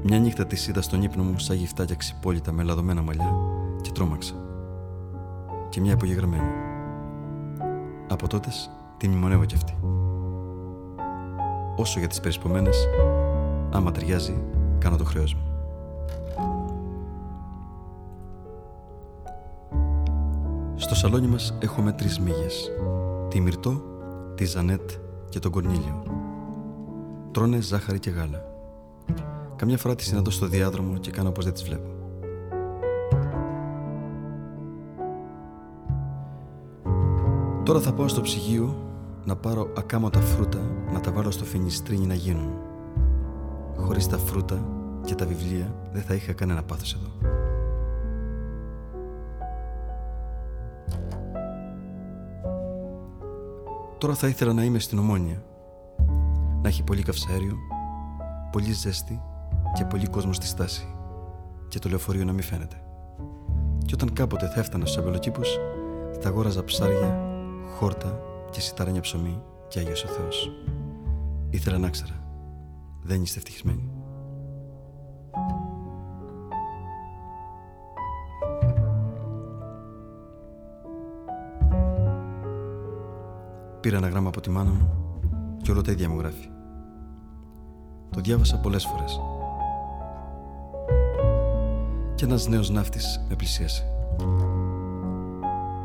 Μια νύχτα της είδα στον ύπνο μου σαν γυφτάκια ξυπόλυτα με λαδωμένα μαλλιά και τρόμαξα. Και μια υπογεγραμμένη. Από τότε τη μνημονεύω κι αυτή όσο για τις περισπομένες, άμα ταιριάζει, κάνω το χρέος μου. Στο σαλόνι μας έχουμε τρεις μύγες. Τη Μυρτό, τη Ζανέτ και τον Κορνίλιο. Τρώνε ζάχαρη και γάλα. Καμιά φορά τη συναντώ στο διάδρομο και κάνω πως δεν τις βλέπω. Τώρα θα πάω στο ψυγείο να πάρω ακάματα φρούτα να τα βάλω στο φινιστρίνι να γίνουν. Χωρίς τα φρούτα και τα βιβλία δεν θα είχα κανένα πάθος εδώ. Τώρα θα ήθελα να είμαι στην Ομόνια. Να έχει πολύ καυσαέριο, πολύ ζέστη και πολύ κόσμο στη στάση και το λεωφορείο να μην φαίνεται. Και όταν κάποτε θα έφτανα στους αμπελοκήπους θα αγόραζα ψάρια, χόρτα και σιτάρανια ψωμί και Άγιος ο Θεός. Ήθελα να ξέρα. Δεν είστε ευτυχισμένοι. Πήρα ένα γράμμα από τη μάνα μου και όλο τα ίδια μου γράφει. Το διάβασα πολλές φορές. Και ένας νέος ναύτης με πλησίασε.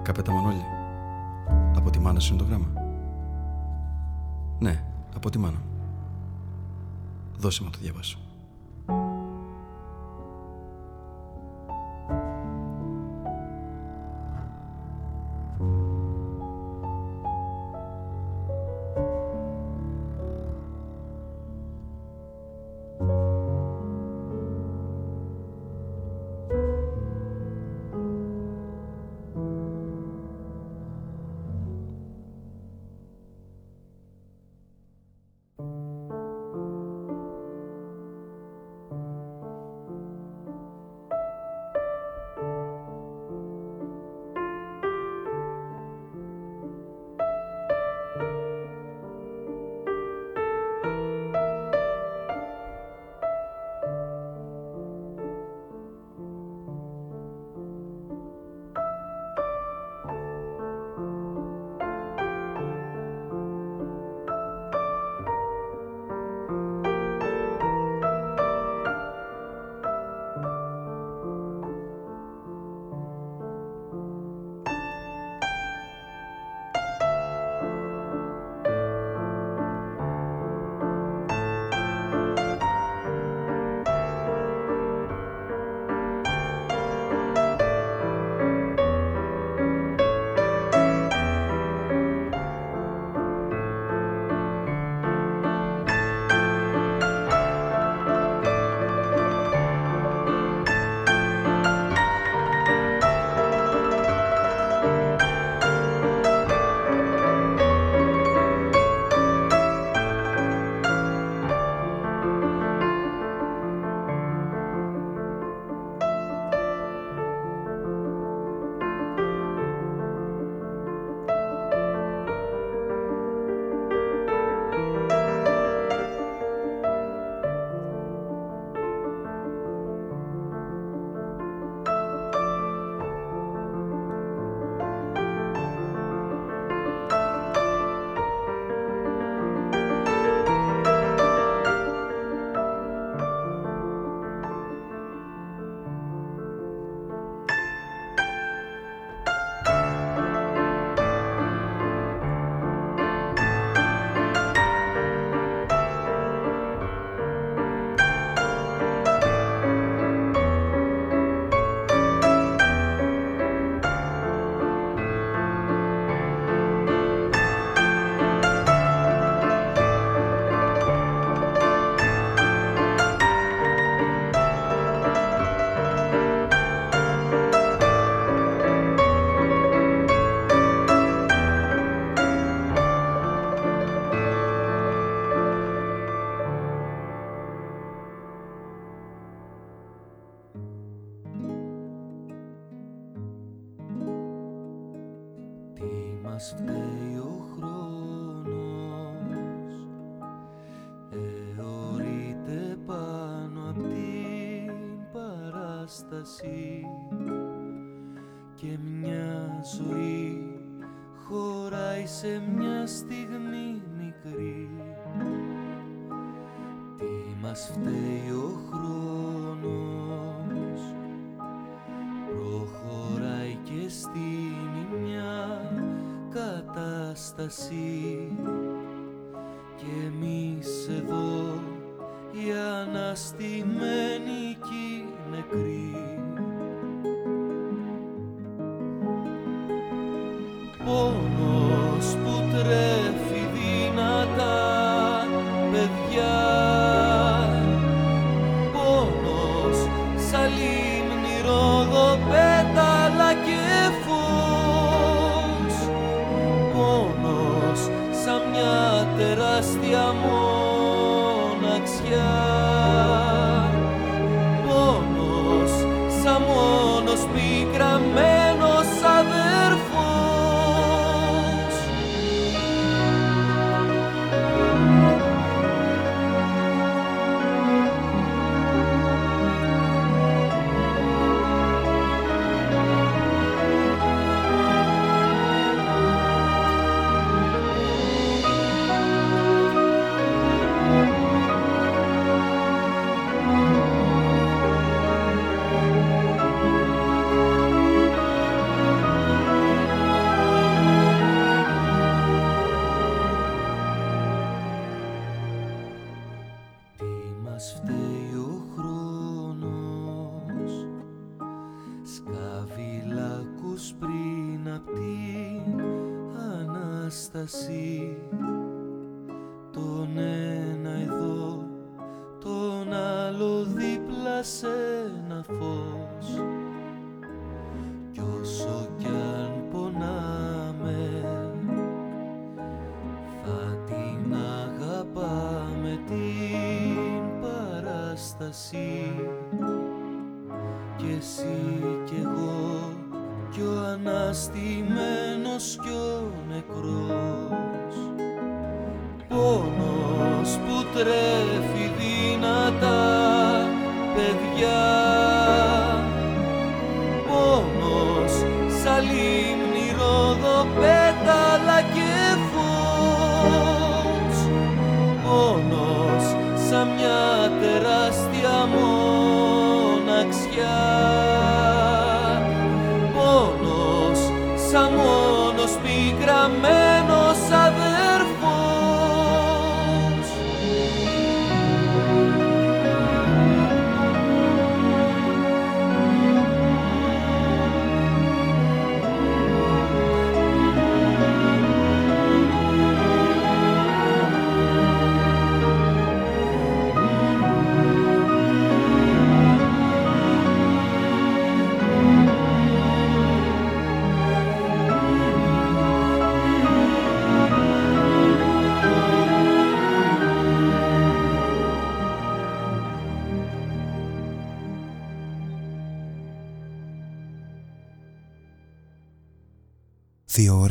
Καπέτα Μανώλη, από τη μάνα σου είναι το γράμμα; Ναι, από τη μάνα. Δώσε μου το διαβάσω. και μια ζωή χωράει σε μια στιγμή μικρή. Τι μας φταίει ο χρόνος προχωράει και στείνει μια κατάσταση. Και εμείς εδώ για να στη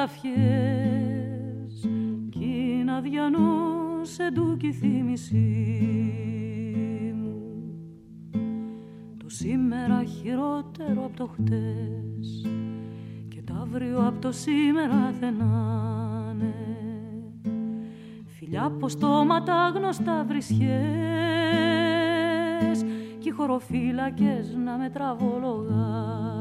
Ζωγραφιές κι να διανούσε ντούκι θύμησή μου. Το σήμερα χειρότερο από το χτες και το αύριο από το σήμερα δεν φιλιά από στόματα γνωστά βρισχές κι οι χωροφύλακες να με τραβολογάνε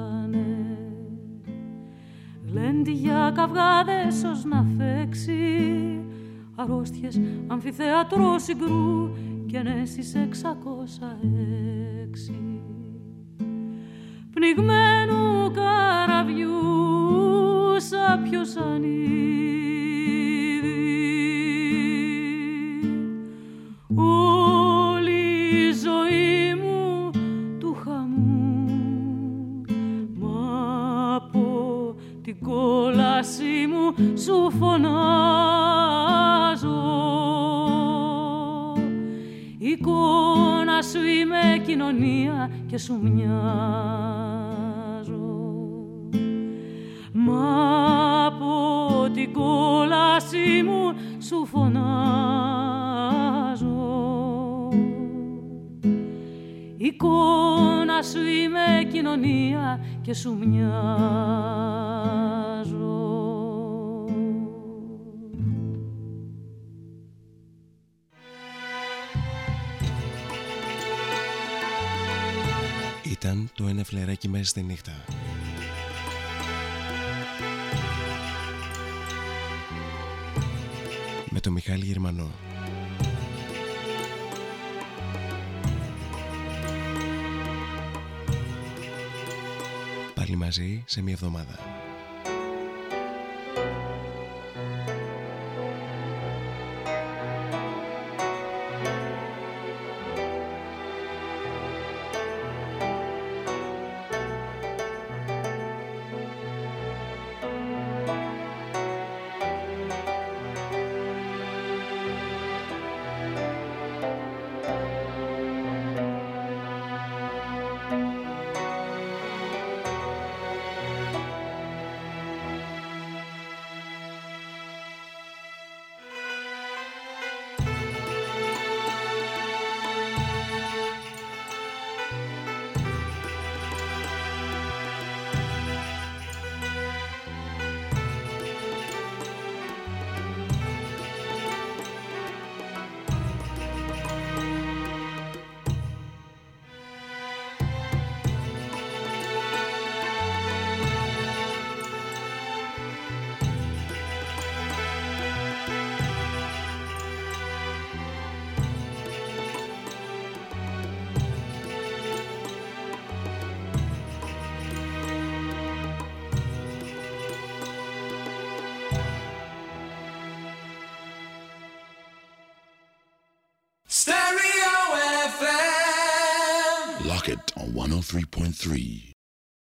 για καυγάδες ως να φέξει αρρώστιες αμφιθέατρος συγκρού και νέσεις εξακόσα έξι. Πνιγμένου καραβιού σάπιος ανήκει φωνάζω. Εικόνα σου είμαι κοινωνία και σου μοιάζω. Μα από την κόλαση μου σου φωνάζω. Εικόνα σου είμαι κοινωνία και σου μοιάζω. Ήταν το ένα φλεράκι μέσα στη νύχτα. Με το Μιχάλη Γερμανό. πάλι μαζί σε μια εβδομάδα.